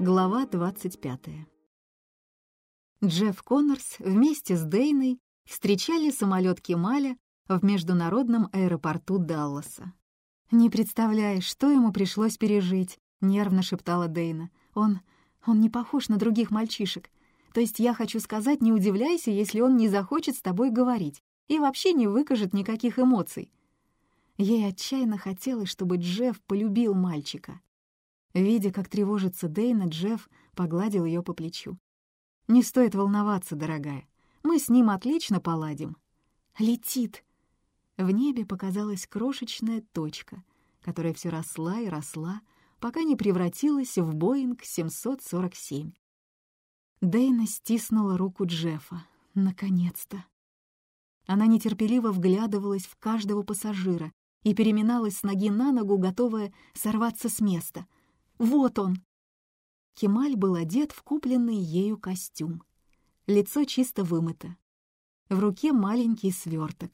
Глава 25. Джефф Коннорс вместе с Дейной встречали самолет Кемаля в международном аэропорту Далласа. «Не представляешь, что ему пришлось пережить», — нервно шептала Дейна. «Он... он не похож на других мальчишек. То есть я хочу сказать, не удивляйся, если он не захочет с тобой говорить и вообще не выкажет никаких эмоций». Ей отчаянно хотелось, чтобы Джефф полюбил мальчика. Видя, как тревожится Дейна, Джефф погладил ее по плечу. «Не стоит волноваться, дорогая. Мы с ним отлично поладим». «Летит!» В небе показалась крошечная точка, которая все росла и росла, пока не превратилась в Боинг 747. Дейна стиснула руку Джеффа. Наконец-то! Она нетерпеливо вглядывалась в каждого пассажира и переминалась с ноги на ногу, готовая сорваться с места. «Вот он!» Кемаль был одет в купленный ею костюм. Лицо чисто вымыто. В руке маленький сверток.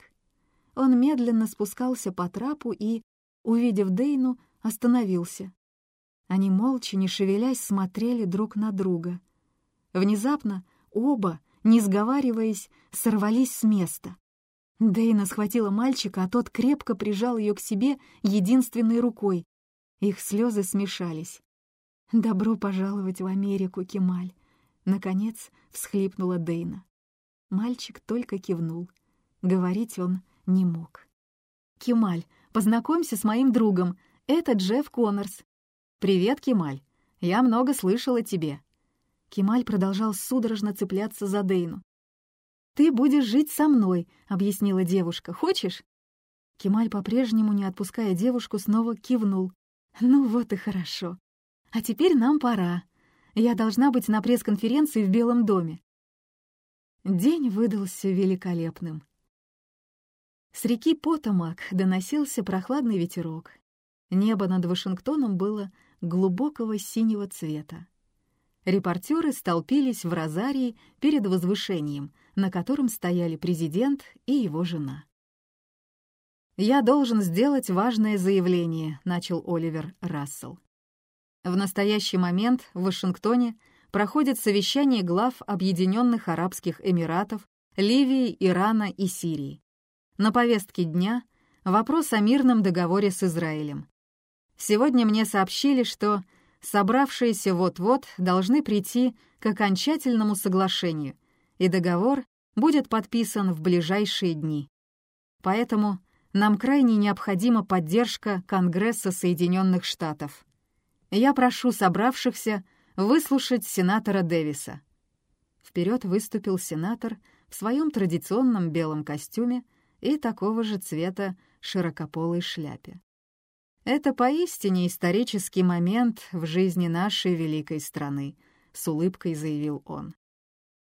Он медленно спускался по трапу и, увидев Дейну, остановился. Они молча, не шевелясь, смотрели друг на друга. Внезапно оба, не сговариваясь, сорвались с места. Дейна схватила мальчика, а тот крепко прижал ее к себе единственной рукой. Их слезы смешались. «Добро пожаловать в Америку, Кемаль!» Наконец всхлипнула Дейна. Мальчик только кивнул. Говорить он не мог. «Кемаль, познакомься с моим другом. Это Джефф Коннорс». «Привет, Кемаль. Я много слышал о тебе». Кемаль продолжал судорожно цепляться за Дейну. «Ты будешь жить со мной», — объяснила девушка. «Хочешь?» Кемаль, по-прежнему не отпуская девушку, снова кивнул. «Ну вот и хорошо. А теперь нам пора. Я должна быть на пресс-конференции в Белом доме». День выдался великолепным. С реки Потомак доносился прохладный ветерок. Небо над Вашингтоном было глубокого синего цвета. Репортеры столпились в розарии перед возвышением, на котором стояли президент и его жена. «Я должен сделать важное заявление», — начал Оливер Рассел. В настоящий момент в Вашингтоне проходит совещание глав Объединенных Арабских Эмиратов, Ливии, Ирана и Сирии. На повестке дня вопрос о мирном договоре с Израилем. Сегодня мне сообщили, что собравшиеся вот-вот должны прийти к окончательному соглашению, и договор будет подписан в ближайшие дни. Поэтому нам крайне необходима поддержка Конгресса Соединенных Штатов. Я прошу собравшихся выслушать сенатора Дэвиса. Вперед выступил сенатор в своем традиционном белом костюме и такого же цвета широкополой шляпе. Это поистине исторический момент в жизни нашей великой страны, с улыбкой заявил он.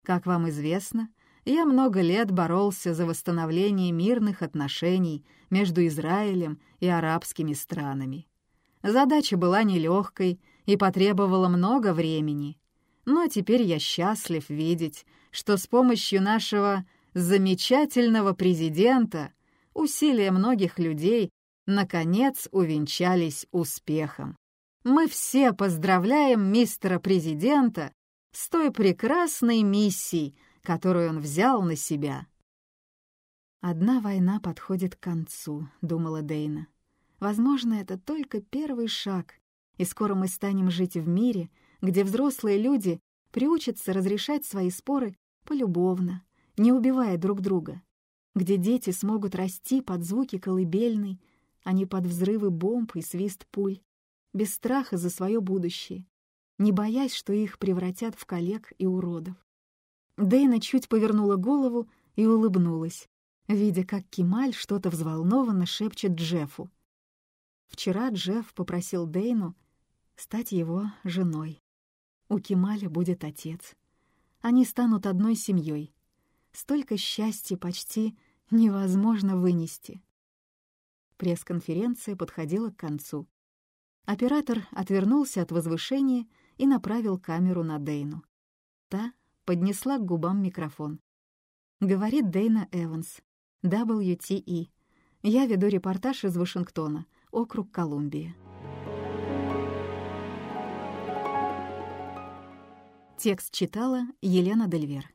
Как вам известно, я много лет боролся за восстановление мирных отношений между Израилем и арабскими странами. Задача была нелегкой и потребовала много времени. Но теперь я счастлив видеть, что с помощью нашего замечательного президента усилия многих людей наконец увенчались успехом. Мы все поздравляем мистера президента с той прекрасной миссией, которую он взял на себя. «Одна война подходит к концу», — думала Дейна. «Возможно, это только первый шаг, и скоро мы станем жить в мире, где взрослые люди приучатся разрешать свои споры полюбовно, не убивая друг друга, где дети смогут расти под звуки колыбельной, а не под взрывы бомб и свист пуль, без страха за свое будущее, не боясь, что их превратят в коллег и уродов. Дэйна чуть повернула голову и улыбнулась, видя, как Кемаль что-то взволнованно шепчет Джеффу. Вчера Джефф попросил Дейну стать его женой. У Кемаля будет отец. Они станут одной семьей, Столько счастья почти невозможно вынести. Пресс-конференция подходила к концу. Оператор отвернулся от возвышения и направил камеру на Дейну. Та поднесла к губам микрофон. Говорит Дейна Эванс, WTE. Я веду репортаж из Вашингтона, округ Колумбия. Текст читала Елена Дельвер.